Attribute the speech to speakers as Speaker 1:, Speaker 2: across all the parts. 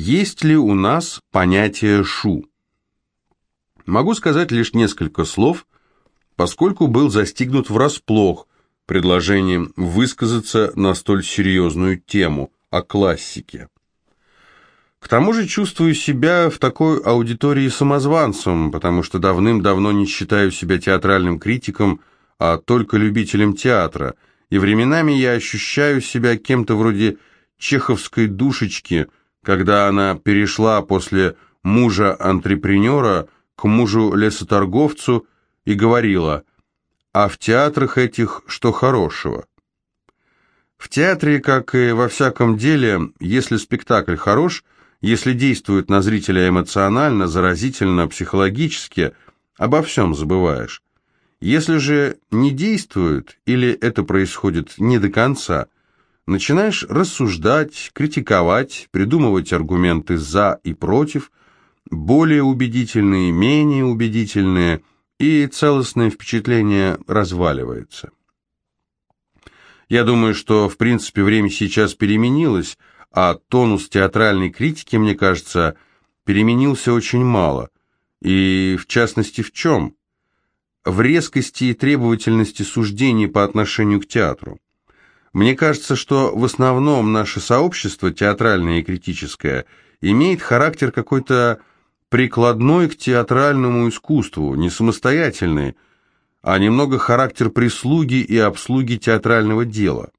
Speaker 1: Есть ли у нас понятие «шу»? Могу сказать лишь несколько слов, поскольку был застигнут врасплох предложением высказаться на столь серьезную тему о классике. К тому же чувствую себя в такой аудитории самозванцем, потому что давным-давно не считаю себя театральным критиком, а только любителем театра, и временами я ощущаю себя кем-то вроде чеховской душечки – когда она перешла после мужа-антрепренера к мужу-лесоторговцу и говорила «А в театрах этих что хорошего?» В театре, как и во всяком деле, если спектакль хорош, если действует на зрителя эмоционально, заразительно, психологически, обо всем забываешь. Если же не действует, или это происходит не до конца – Начинаешь рассуждать, критиковать, придумывать аргументы «за» и «против», более убедительные, менее убедительные, и целостное впечатление разваливается. Я думаю, что, в принципе, время сейчас переменилось, а тонус театральной критики, мне кажется, переменился очень мало. И, в частности, в чем? В резкости и требовательности суждений по отношению к театру. Мне кажется, что в основном наше сообщество, театральное и критическое, имеет характер какой-то прикладной к театральному искусству, не самостоятельный, а немного характер прислуги и обслуги театрального дела.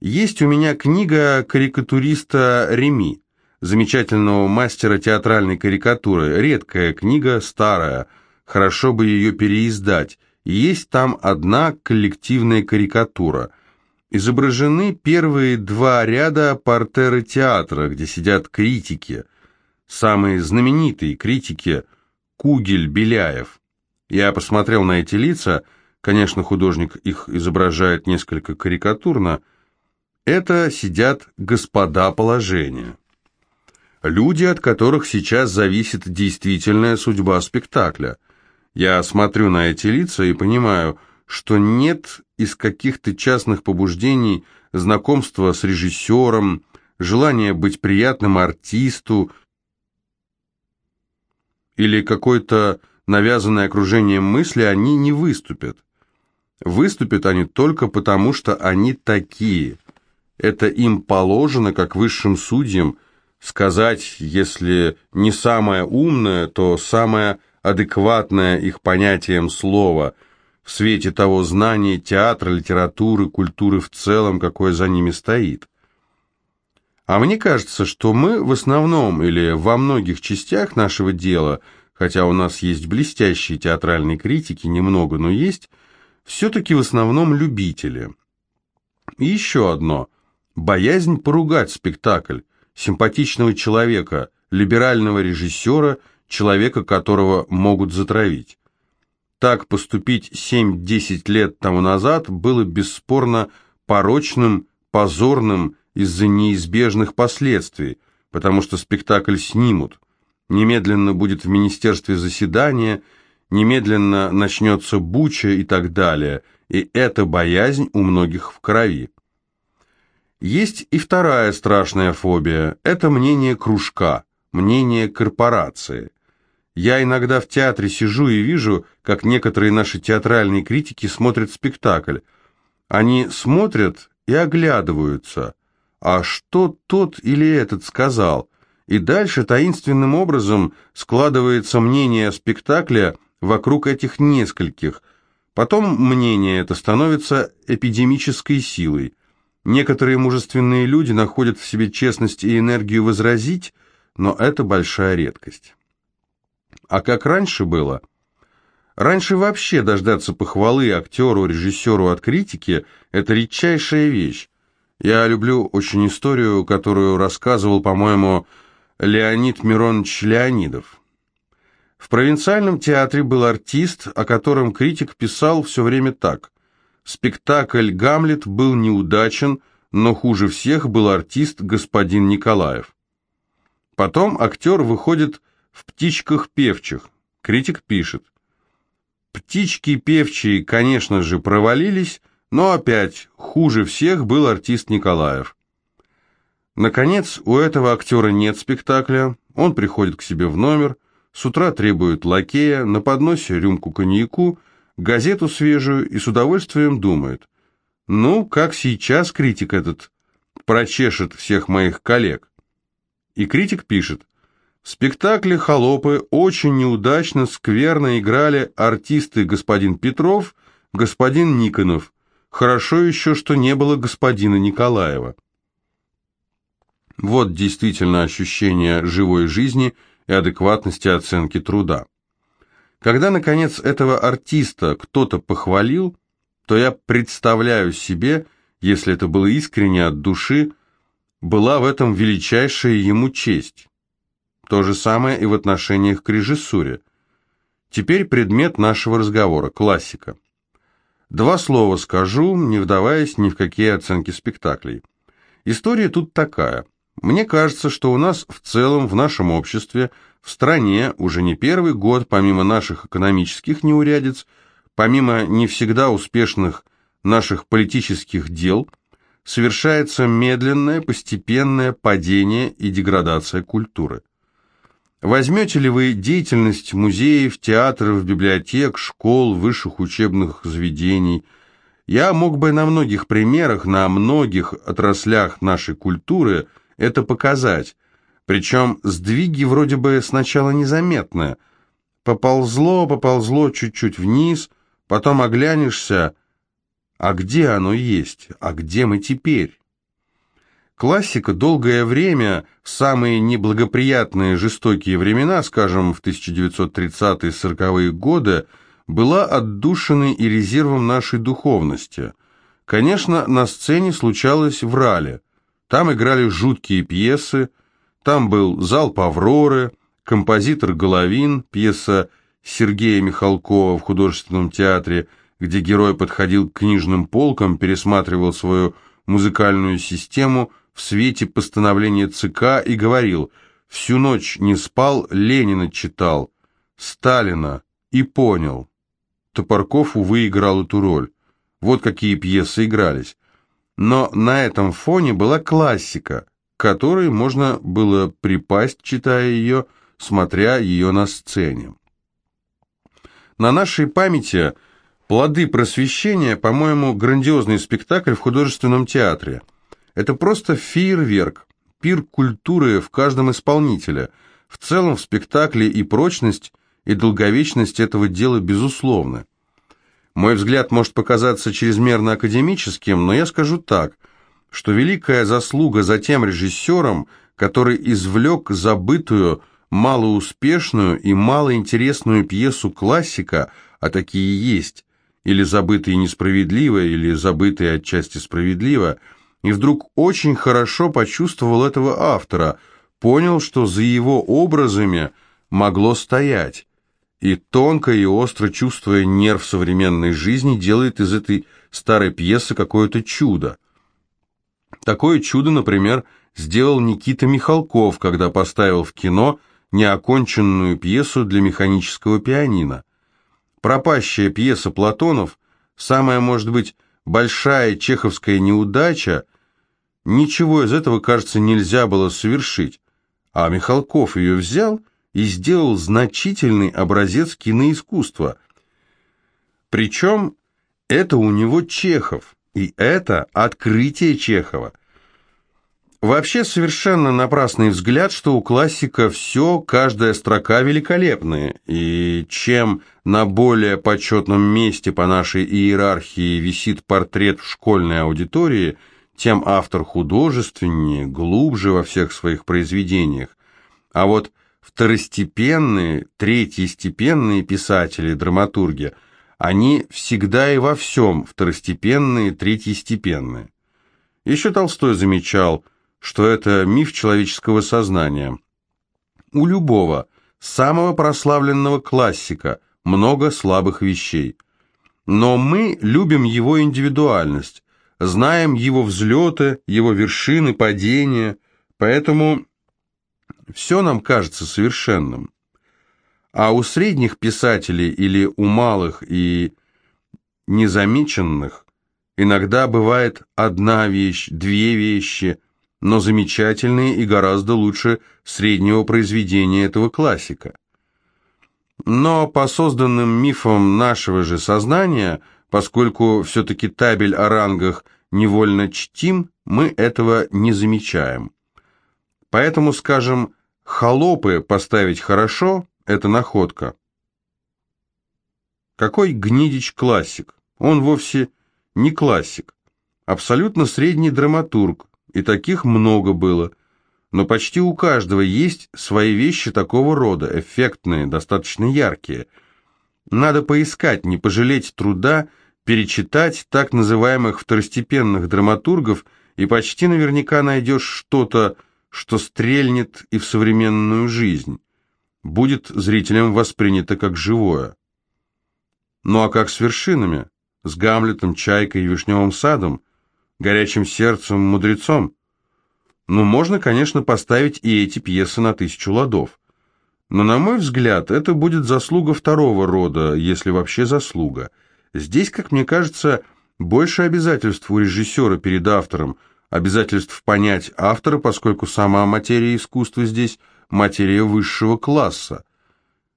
Speaker 1: Есть у меня книга карикатуриста Реми, замечательного мастера театральной карикатуры, редкая книга, старая, хорошо бы ее переиздать. Есть там одна коллективная карикатура – изображены первые два ряда портера театра, где сидят критики, самые знаменитые критики Кугель, Беляев. Я посмотрел на эти лица, конечно, художник их изображает несколько карикатурно, это сидят господа положения. Люди, от которых сейчас зависит действительная судьба спектакля. Я смотрю на эти лица и понимаю – что нет из каких-то частных побуждений знакомства с режиссером, желания быть приятным артисту или какое-то навязанное окружением мысли, они не выступят. Выступят они только потому, что они такие. Это им положено, как высшим судьям, сказать, если не самое умное, то самое адекватное их понятием слова – в свете того знания театра, литературы, культуры в целом, какое за ними стоит. А мне кажется, что мы в основном или во многих частях нашего дела, хотя у нас есть блестящие театральные критики, немного, но есть, все-таки в основном любители. И еще одно. Боязнь поругать спектакль, симпатичного человека, либерального режиссера, человека, которого могут затравить. Так поступить 7-10 лет тому назад было бесспорно порочным, позорным из-за неизбежных последствий, потому что спектакль снимут. Немедленно будет в министерстве заседание, немедленно начнется буча и так далее, и эта боязнь у многих в крови. Есть и вторая страшная фобия – это мнение кружка, мнение корпорации. Я иногда в театре сижу и вижу, как некоторые наши театральные критики смотрят спектакль. Они смотрят и оглядываются. А что тот или этот сказал? И дальше таинственным образом складывается мнение о спектакле вокруг этих нескольких. Потом мнение это становится эпидемической силой. Некоторые мужественные люди находят в себе честность и энергию возразить, но это большая редкость. А как раньше было? Раньше вообще дождаться похвалы актеру, режиссеру от критики – это редчайшая вещь. Я люблю очень историю, которую рассказывал, по-моему, Леонид Миронович Леонидов. В провинциальном театре был артист, о котором критик писал все время так. Спектакль «Гамлет» был неудачен, но хуже всех был артист господин Николаев. Потом актер выходит в «Птичках певчих». Критик пишет. Птички певчие, конечно же, провалились, но опять хуже всех был артист Николаев. Наконец, у этого актера нет спектакля, он приходит к себе в номер, с утра требует лакея, на подносе рюмку коньяку, газету свежую и с удовольствием думает. Ну, как сейчас критик этот прочешет всех моих коллег. И критик пишет, в спектакле «Холопы» очень неудачно, скверно играли артисты господин Петров, господин Никонов. Хорошо еще, что не было господина Николаева. Вот действительно ощущение живой жизни и адекватности оценки труда. Когда, наконец, этого артиста кто-то похвалил, то я представляю себе, если это было искренне от души, была в этом величайшая ему честь. То же самое и в отношениях к режиссуре. Теперь предмет нашего разговора – классика. Два слова скажу, не вдаваясь ни в какие оценки спектаклей. История тут такая. Мне кажется, что у нас в целом в нашем обществе, в стране уже не первый год, помимо наших экономических неурядиц, помимо не всегда успешных наших политических дел, совершается медленное, постепенное падение и деградация культуры. Возьмете ли вы деятельность музеев, театров, библиотек, школ, высших учебных заведений? Я мог бы на многих примерах, на многих отраслях нашей культуры это показать. Причем сдвиги вроде бы сначала незаметные. Поползло, поползло чуть-чуть вниз, потом оглянешься, а где оно есть, а где мы теперь? Классика долгое время, в самые неблагоприятные жестокие времена, скажем, в 1930-40-е годы, была отдушиной и резервом нашей духовности. Конечно, на сцене случалось в. Там играли жуткие пьесы, там был «Залп Авроры», «Композитор Головин», пьеса Сергея Михалкова в художественном театре, где герой подходил к книжным полкам, пересматривал свою музыкальную систему – в свете постановления ЦК и говорил «Всю ночь не спал, Ленина читал, Сталина и понял». Топорков, увы, играл эту роль. Вот какие пьесы игрались. Но на этом фоне была классика, которой можно было припасть, читая ее, смотря ее на сцене. На нашей памяти «Плоды просвещения», по-моему, грандиозный спектакль в художественном театре – это просто фейерверк, пир культуры в каждом исполнителе. В целом в спектакле и прочность, и долговечность этого дела безусловны. Мой взгляд может показаться чрезмерно академическим, но я скажу так, что великая заслуга за тем режиссером, который извлек забытую, малоуспешную и малоинтересную пьесу классика, а такие есть, или забытые несправедливо, или забытые отчасти справедливо – и вдруг очень хорошо почувствовал этого автора, понял, что за его образами могло стоять. И тонко и остро чувствуя нерв современной жизни, делает из этой старой пьесы какое-то чудо. Такое чудо, например, сделал Никита Михалков, когда поставил в кино неоконченную пьесу для механического пианино. Пропащая пьеса Платонов, самая, может быть, большая чеховская неудача, Ничего из этого, кажется, нельзя было совершить, а Михалков ее взял и сделал значительный образец киноискусства. Причем это у него Чехов, и это открытие Чехова. Вообще совершенно напрасный взгляд, что у классика все, каждая строка великолепная, и чем на более почетном месте по нашей иерархии висит портрет в школьной аудитории – тем автор художественнее, глубже во всех своих произведениях. А вот второстепенные, третьестепенные писатели, драматурги, они всегда и во всем второстепенные, третьестепенные. Еще Толстой замечал, что это миф человеческого сознания. У любого, самого прославленного классика, много слабых вещей. Но мы любим его индивидуальность, знаем его взлеты, его вершины, падения, поэтому все нам кажется совершенным. А у средних писателей или у малых и незамеченных иногда бывает одна вещь, две вещи, но замечательные и гораздо лучше среднего произведения этого классика. Но по созданным мифам нашего же сознания, поскольку все-таки табель о рангах невольно чтим, мы этого не замечаем. Поэтому, скажем, холопы поставить хорошо – это находка. Какой Гнидич классик? Он вовсе не классик. Абсолютно средний драматург, и таких много было. Но почти у каждого есть свои вещи такого рода, эффектные, достаточно яркие. Надо поискать, не пожалеть труда, перечитать так называемых второстепенных драматургов, и почти наверняка найдешь что-то, что стрельнет и в современную жизнь. Будет зрителям воспринято как живое. Ну а как с вершинами? С Гамлетом, Чайкой и Вишневым садом? Горячим сердцем, мудрецом? Ну, можно, конечно, поставить и эти пьесы на тысячу ладов. Но, на мой взгляд, это будет заслуга второго рода, если вообще заслуга. Здесь, как мне кажется, больше обязательств у режиссера перед автором, обязательств понять автора, поскольку сама материя искусства здесь материя высшего класса.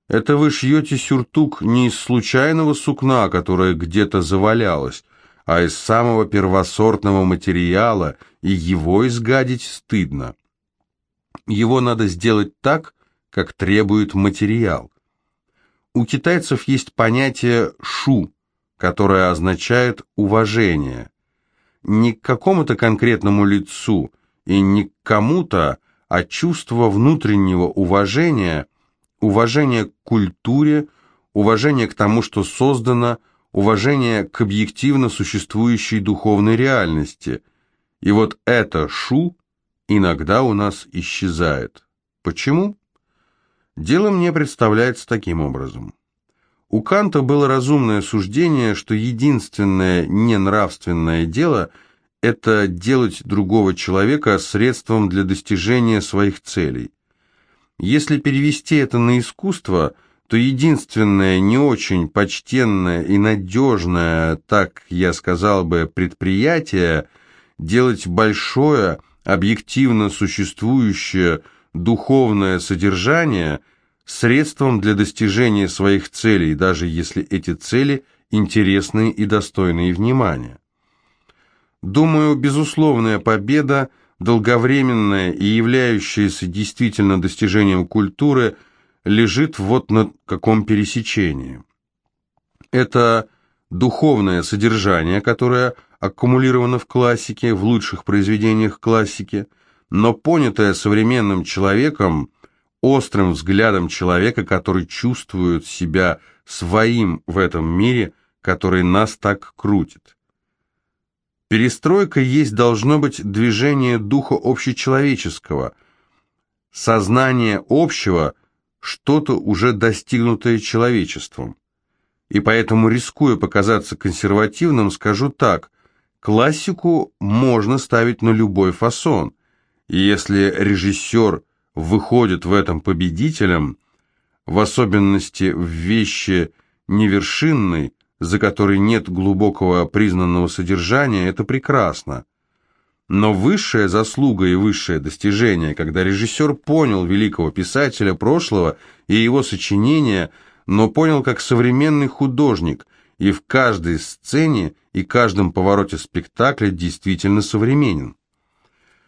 Speaker 1: Это вы шьете сюртук не из случайного сукна, которое где-то завалялось, а из самого первосортного материала, и его изгадить стыдно. Его надо сделать так, как требует материал. У китайцев есть понятие «шу», которое означает «уважение». Не к какому-то конкретному лицу и не к кому-то, а чувство внутреннего уважения – уважение к культуре, уважение к тому, что создано, уважение к объективно существующей духовной реальности. И вот это «шу» иногда у нас исчезает. Почему? Дело мне представляется таким образом. У Канта было разумное суждение, что единственное ненравственное дело – это делать другого человека средством для достижения своих целей. Если перевести это на искусство, то единственное не очень почтенное и надежное, так я сказал бы, предприятие – делать большое, объективно существующее духовное содержание средством для достижения своих целей, даже если эти цели интересны и достойны внимания. Думаю, безусловная победа – долговременное и являющееся действительно достижением культуры, лежит вот на каком пересечении. Это духовное содержание, которое аккумулировано в классике, в лучших произведениях классики, но понятое современным человеком, острым взглядом человека, который чувствует себя своим в этом мире, который нас так крутит. Перестройка есть должно быть движение духа общечеловеческого, сознание общего, что-то уже достигнутое человечеством. И поэтому, рискуя показаться консервативным, скажу так, классику можно ставить на любой фасон, и если режиссер выходит в этом победителем, в особенности в вещи невершинной, за которой нет глубокого признанного содержания, это прекрасно. Но высшая заслуга и высшее достижение, когда режиссер понял великого писателя прошлого и его сочинения, но понял как современный художник, и в каждой сцене и каждом повороте спектакля действительно современен.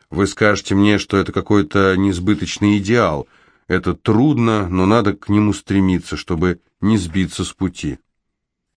Speaker 1: Вы скажете мне, что это какой-то несбыточный идеал. Это трудно, но надо к нему стремиться, чтобы не сбиться с пути.